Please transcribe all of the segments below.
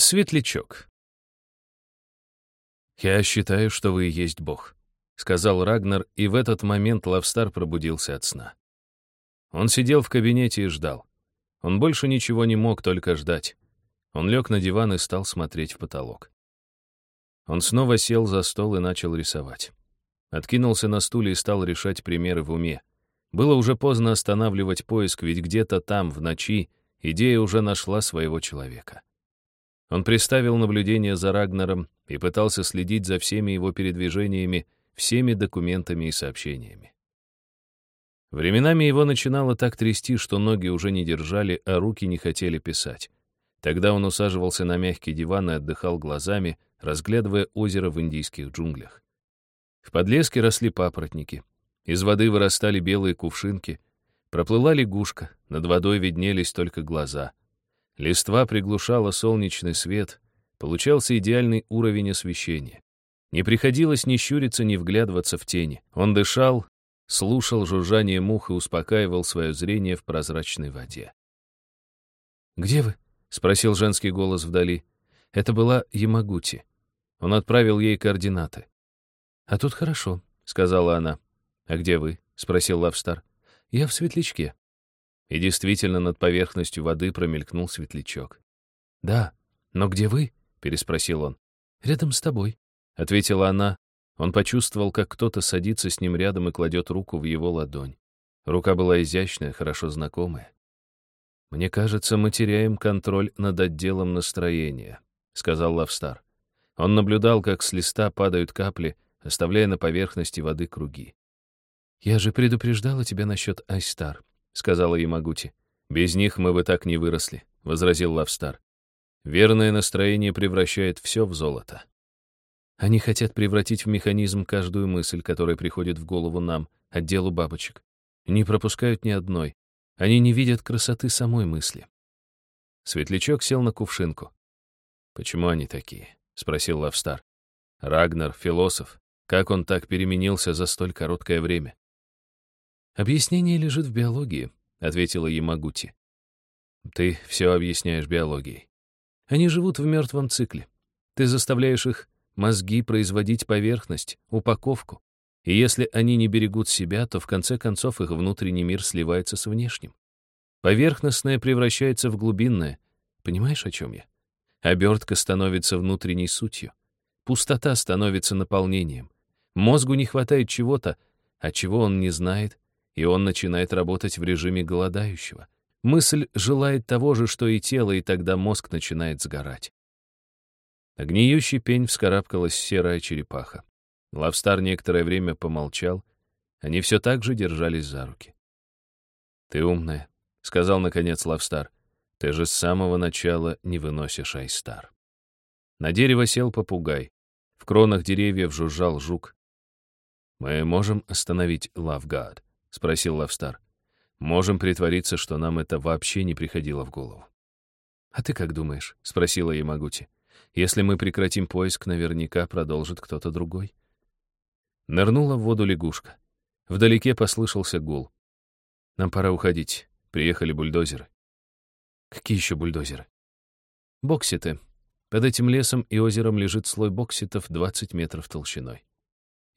Светлячок. «Я считаю, что вы и есть Бог», — сказал Рагнар, и в этот момент Лавстар пробудился от сна. Он сидел в кабинете и ждал. Он больше ничего не мог, только ждать. Он лег на диван и стал смотреть в потолок. Он снова сел за стол и начал рисовать. Откинулся на стуле и стал решать примеры в уме. Было уже поздно останавливать поиск, ведь где-то там, в ночи, идея уже нашла своего человека. Он приставил наблюдение за Рагнером и пытался следить за всеми его передвижениями, всеми документами и сообщениями. Временами его начинало так трясти, что ноги уже не держали, а руки не хотели писать. Тогда он усаживался на мягкий диван и отдыхал глазами, разглядывая озеро в индийских джунглях. В подлеске росли папоротники. Из воды вырастали белые кувшинки. Проплыла лягушка, над водой виднелись только глаза. Листва приглушала солнечный свет, получался идеальный уровень освещения. Не приходилось ни щуриться, ни вглядываться в тени. Он дышал, слушал жужжание мух и успокаивал свое зрение в прозрачной воде. «Где вы?» — спросил женский голос вдали. Это была Ямагути. Он отправил ей координаты. «А тут хорошо», — сказала она. «А где вы?» — спросил Лавстар. «Я в светлячке». И действительно, над поверхностью воды промелькнул светлячок. «Да, но где вы?» — переспросил он. «Рядом с тобой», — ответила она. Он почувствовал, как кто-то садится с ним рядом и кладет руку в его ладонь. Рука была изящная, хорошо знакомая. «Мне кажется, мы теряем контроль над отделом настроения», — сказал Лавстар. Он наблюдал, как с листа падают капли, оставляя на поверхности воды круги. «Я же предупреждала тебя насчет Айстар», — сказала Ямагути. «Без них мы бы так не выросли», — возразил Лавстар. «Верное настроение превращает все в золото». Они хотят превратить в механизм каждую мысль, которая приходит в голову нам, отделу бабочек. Не пропускают ни одной. Они не видят красоты самой мысли. Светлячок сел на кувшинку. «Почему они такие?» — спросил Лавстар. «Рагнар, философ. Как он так переменился за столь короткое время?» «Объяснение лежит в биологии», — ответила Ямагути. «Ты все объясняешь биологией. Они живут в мертвом цикле. Ты заставляешь их мозги производить поверхность, упаковку. И если они не берегут себя, то в конце концов их внутренний мир сливается с внешним. Поверхностное превращается в глубинное. Понимаешь, о чем я? Обертка становится внутренней сутью. Пустота становится наполнением. Мозгу не хватает чего-то, а чего он не знает, и он начинает работать в режиме голодающего. Мысль желает того же, что и тело, и тогда мозг начинает сгорать. На пень вскарабкалась серая черепаха. Лавстар некоторое время помолчал. Они все так же держались за руки. «Ты умная», — сказал наконец Лавстар. «Ты же с самого начала не выносишь Айстар». На дерево сел попугай. В кронах деревьев жужжал жук. «Мы можем остановить Лавгад», — спросил Лавстар. «Можем притвориться, что нам это вообще не приходило в голову». «А ты как думаешь?» — спросила Ямагути. «Если мы прекратим поиск, наверняка продолжит кто-то другой». Нырнула в воду лягушка. Вдалеке послышался гул. «Нам пора уходить. Приехали бульдозеры». «Какие еще бульдозеры?» «Бокситы. Под этим лесом и озером лежит слой бокситов 20 метров толщиной.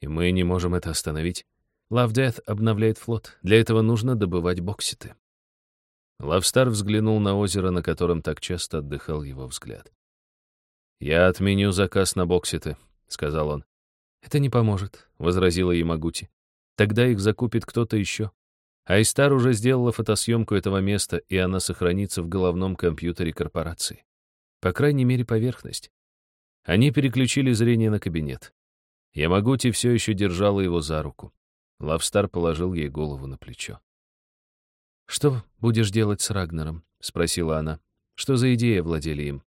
И мы не можем это остановить. Love Death обновляет флот. Для этого нужно добывать бокситы. Лавстар взглянул на озеро, на котором так часто отдыхал его взгляд. «Я отменю заказ на бокситы», — сказал он. «Это не поможет», — возразила Ямагути. «Тогда их закупит кто-то еще. Айстар уже сделала фотосъемку этого места, и она сохранится в головном компьютере корпорации. По крайней мере, поверхность». Они переключили зрение на кабинет. Ямагути все еще держала его за руку. Лавстар положил ей голову на плечо. «Что будешь делать с Рагнером?» — спросила она. «Что за идея владели им?»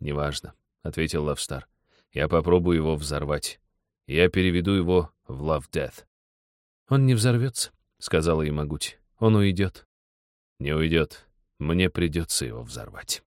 «Неважно», — ответил Лавстар. «Я попробую его взорвать. Я переведу его в Love Death». «Он не взорвется», — сказала Ямагути. «Он уйдет». «Не уйдет. Мне придется его взорвать».